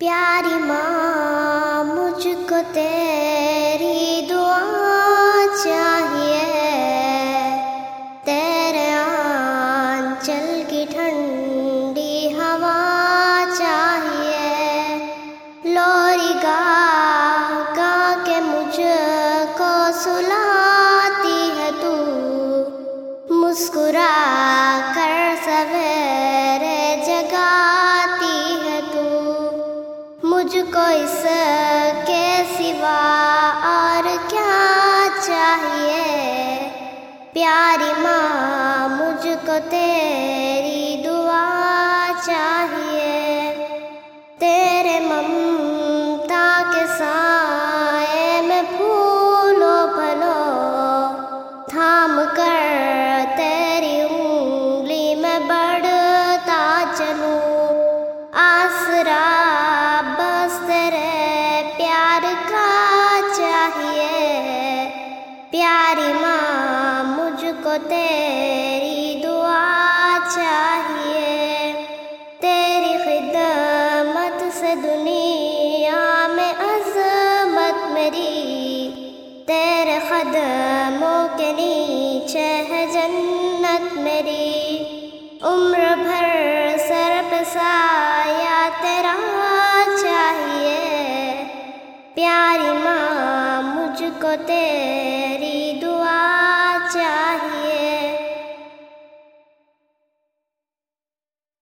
پیاری ماں، مجھ کو تیری دعا چاہیے۔ تیرے آنچل کی ٹھنڈی ہوا چاہیے۔ لوری گا گا کے مجھ کو سلاتی ہے تو۔ مسکرا مجھ کو اس کے سوا اور کیا چاہیے؟ پیاری ماں، مجھ کو تیری دعا چاہیے۔ تیرے ممتا کے ساتھ پیاری ماں، مجھ کو تیری دعا چاہیے۔ تیری خدمت سے دنیا میں عظمت میری۔ تیرے قدموں کے نیچے ہے جنت میری۔ عمر بھر سر پہ سایہ تیرا چاہیے۔ پیاری ماں، مجھ کو تیری